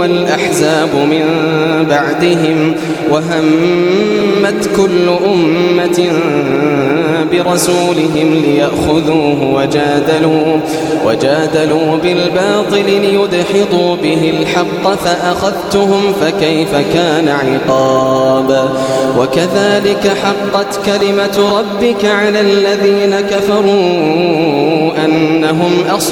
والأحزاب من بعدهم وهمت كل أمة برسولهم ليأخذوه وجادلوا, وجادلوا بالباطل ليدحضوا به الحق فأخذتهم فكيف كان عقاب؟ وكذلك حقت كلمة ربك على الذين كفروا أنهم أصحاب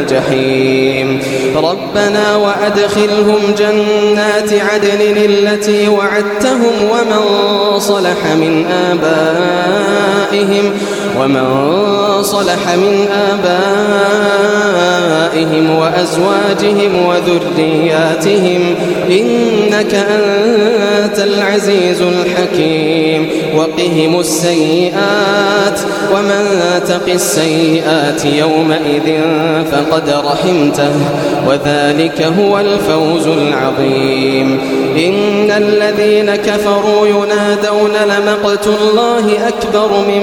الجحيم. ربنا وأدخلهم جنات عدن التي وعدتهم ومن صلح من آبائهم ومن صلح من آبائهم وأزواجهم وذرياتهم إنك أنت العزيز الحكيم وقهم السيئات ومن تق السيئات يومئذ فقد رحمته وذلك هو الفوز العظيم إن الذين كفروا ينادون لمقت الله أكبر من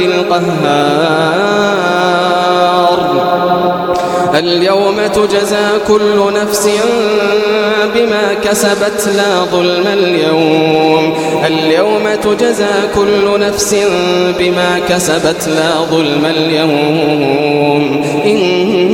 القهار. اليوم تجزى كل نفس بما كسبت لا ظلم اليوم. اليوم تجزى كل نفس بما كسبت لا ظلم اليوم. إن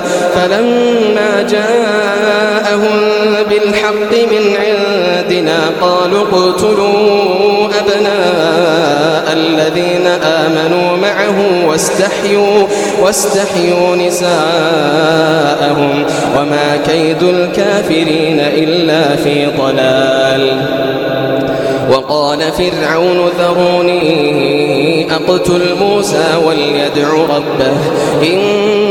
فلما جاءهم بالحق من عندنا قالوا اقتلوا أبناء الذين آمنوا معه واستحيوا, واستحيوا نساءهم وما كيد الكافرين إلا في ضلال. وقال فرعون ذروني أقتل موسى وليدع ربه إني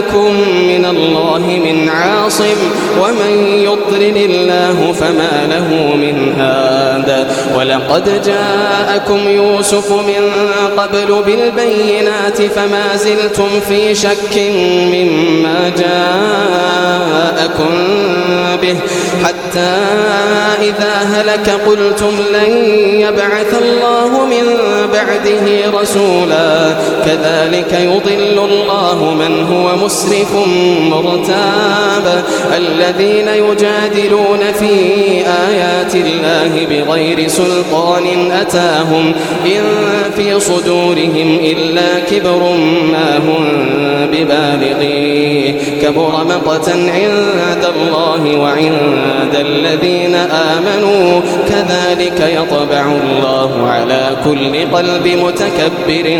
لكم من الله من عاصم ومن يضلل الله فما له من هاد. ولقد جاءكم يوسف من قبل بالبينات فما زلتم في شك مما جاءكم به. حتى إذا هلك قلتم لن يبعث الله من بعده رسولا. كذلك يضل الله من هو مسرف مرتاب الذين يجادلون في آيات الله بغير سلطان أتاهم إن في صدورهم إلا كبر ما هم ببالغيه. كبر مقتا عند الله وعند الذين آمنوا كذلك يطبع الله على كل قلب متكبر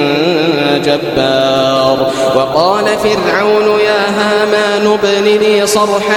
جبار. وقال فرعون يا هامان ابن لي صرحا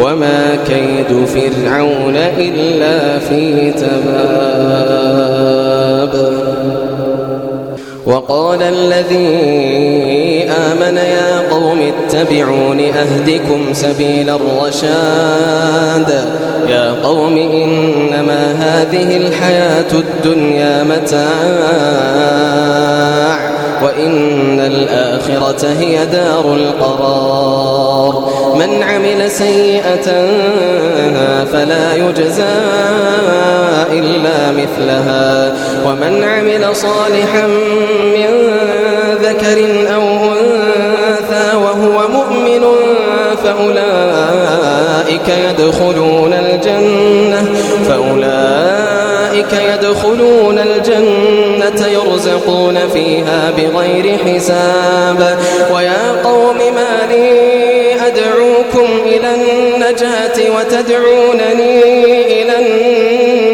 وما كيد فرعون إلا في تباب. وقال الذي آمن يا قوم اتبعون أهدكم سبيل الرشاد. يا قوم إنما هذه الحياة الدنيا متاع وإن الآخرة هي دار القرار. من عمل سيئة فلا يجزى إلا مثلها. ومن عمل صالحا من ذكر أو أنثى وهو مؤمن فأولئك يدخلون الجنة فأولئك يدخلون الجنة يرزقون فيها بغير حساب. ويا قوم ما لي أدعوكم إلى النجاة وتدعونني إلى النار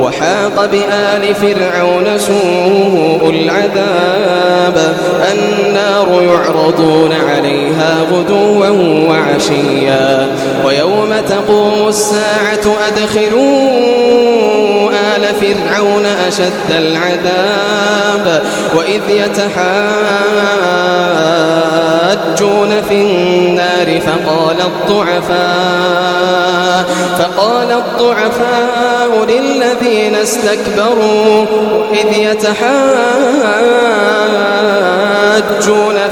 وحاق بآل فرعون سوء العذاب. النار يعرضون عليها غدوا وعشيا. ويوم تقوم الساعة أدخلوا آل فرعون أشد العذاب وإذ يتحاجون في النار فقال الضعفاء فقال الضعفاء للذين استكبروا إذ يتحاجون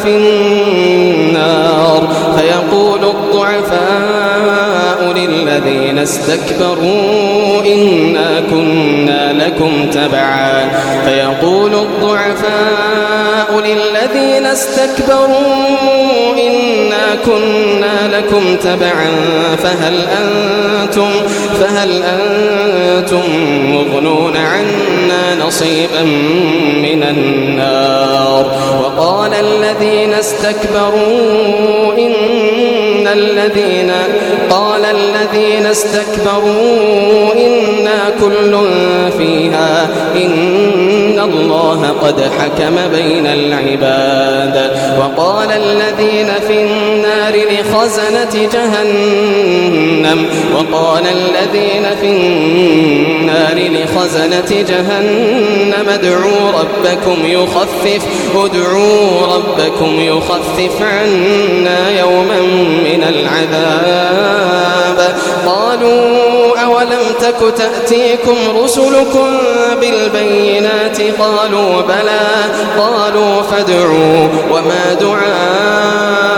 في النار فيقول الضعفاء للذين استكبروا إنا كنا لكم تبعا. فيقول الضعفاء للذين استكبروا إنا كنا لكم تبعا. فهل أنتم فهل أنتم مغنون عنا نصيبا من النار؟ وقال الذين استكبروا الذين قال الذين استكبروا إنا كل فيها إن الله قد حكم بين العباد. وقال الذين في النار لخزنة جهنم وقال الذين في النار لخزنة جهنم ادعوا ربكم يخفف ادعوا ربكم يخفف عنا يوما من العذاب. قالوا أولم تك تأتيكم رسلكم بالبينات قالوا بلى قالوا فادعوا وما دعاء.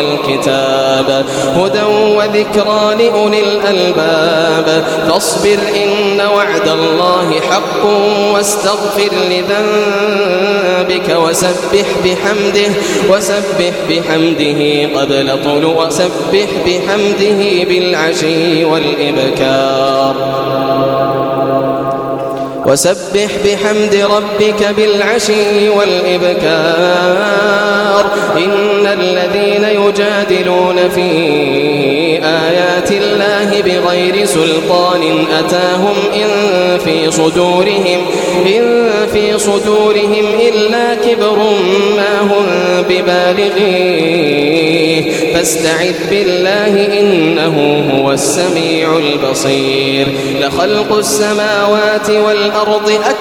الكتاب هدى وذكرى لأولي الألباب فاصبر إن وعد الله حق واستغفر لذنبك وسبح بحمده وسبح بحمده قبل طلوع وسبح بحمده بالعشي والإبكار وسبح بحمد ربك بالعشي والإبكار إن الذين يجادلون في آيات الله بغير سلطان أتاهم إن في صدورهم إن في صدورهم إلا كبر ما هم ببالغيه. فاستعذ بالله إنه هو السميع البصير. لخلق السماوات والأرض أكبر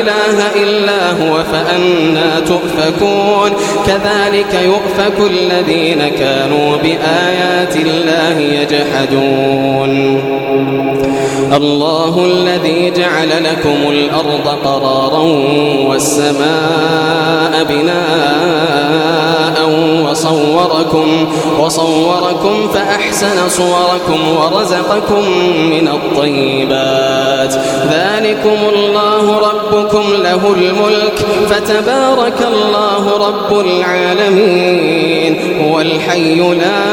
إله إلا هو فأنا تؤفكون. كذلك يؤفك الذين كانوا بآيات الله يجحدون. الله الذي جعل لكم الأرض قرارا والسماء بناء وصوركم وصوركم فأحسن صوركم ورزقكم من الطيبات. ذلكم الله ربكم له الملك فتبارك الله رب العالمين. هو الحي لا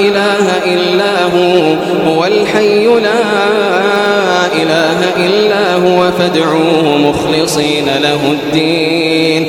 إله إلا هو هو الحي لا إله إلا هو فادعوه مخلصين له الدين.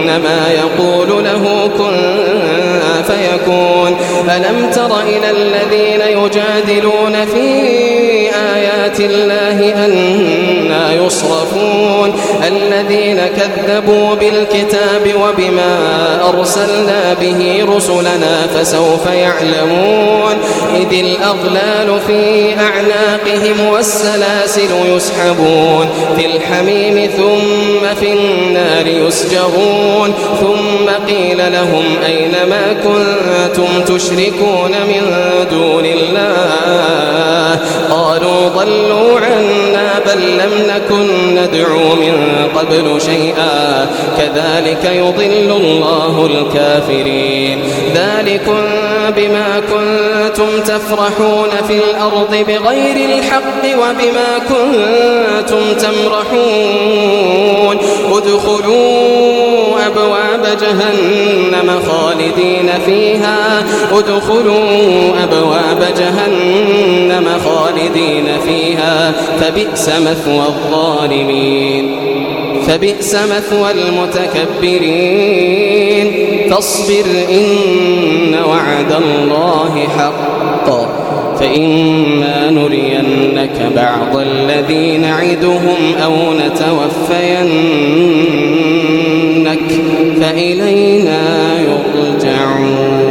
فإنما يقول له كن فيكون. ألم تر إلى الذين يجادلون في آيات الله أنا يصرفون. الذين كذبوا بالكتاب وبما أرسلنا به رسلنا فسوف يعلمون. إذ الأغلال في أعناقهم والسلاسل يسحبون. في الحميم ثم في النار يسجرون. ثم قيل لهم أين ما كنتم تشركون من دون الله؟ قالوا ضلوا عنا بل لم نكن ندعو من قبل شيئا. كذلك يضل الله الكافرين. ذلكم بما كنتم تفرحون في الأرض بغير الحق وبما كنتم تمرحون. ادخلوا أبواب جهنم خالدين فيها. ادخلوا أبواب جهنم خالدين فيها. فبئس مثوى الظالمين. فبئس مثوى المتكبرين. فاصبر إن وعد الله حق. فإما نرينك بعض الذي نعدهم أو نتوفينك فإلينا يرجعون.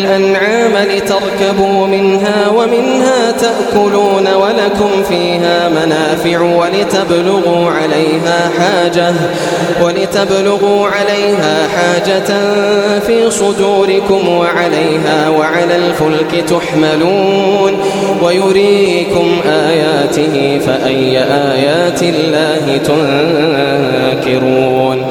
الأنعام لتركبوا منها ومنها تأكلون ولكم فيها منافع ولتبلغوا عليها حاجة ولتبلغوا عليها حاجة في صدوركم وعليها وعلى الفلك تحملون ويريكم آياته فأي آيات الله تنكرون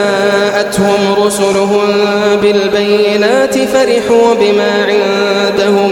جاءتهم رسلهم بالبينات فرحوا بما عندهم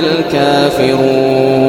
الكافرون.